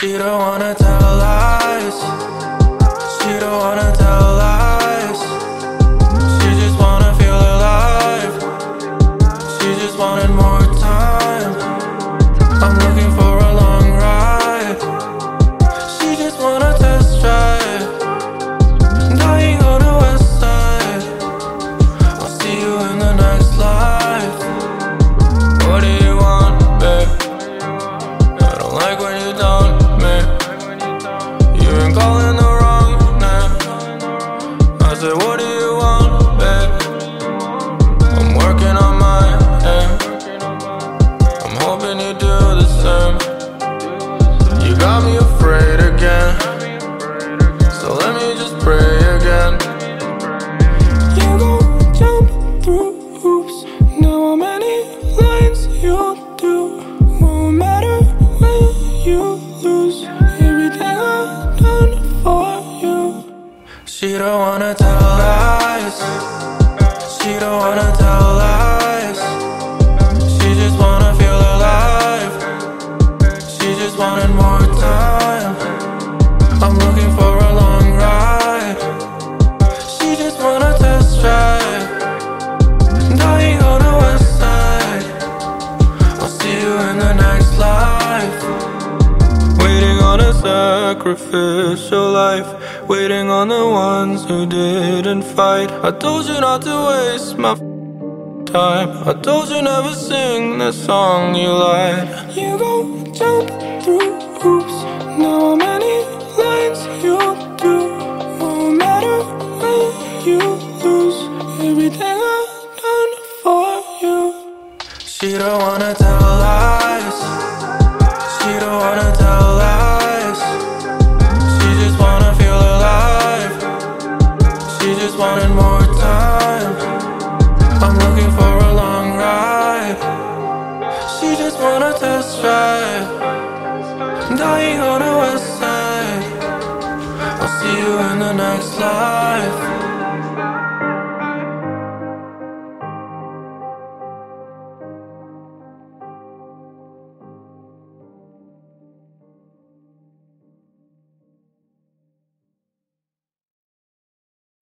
She don't wanna tell lies. Same. You got me afraid again. So let me just pray again. You gon' jump through hoops. Know how many lines you do. Won't matter when you lose. Everything I've done for you. She don't wanna tell lies. She don't wanna tell lies. I'm looking for a long ride. She just wanna test drive. Dying on the west side. I'll see you in the next life. Waiting on a sacrificial life. Waiting on the ones who didn't fight. I told you not to waste my time. I told you never sing the song you like. You gon' jump through hoops. You lose. Everything I've done for you. She don't wanna tell lies. She don't wanna tell lies. She just wanna feel alive. She just wanted more time. I'm looking for a long ride. She just wanna test drive. Dying on the west side. I'll see you in the next life.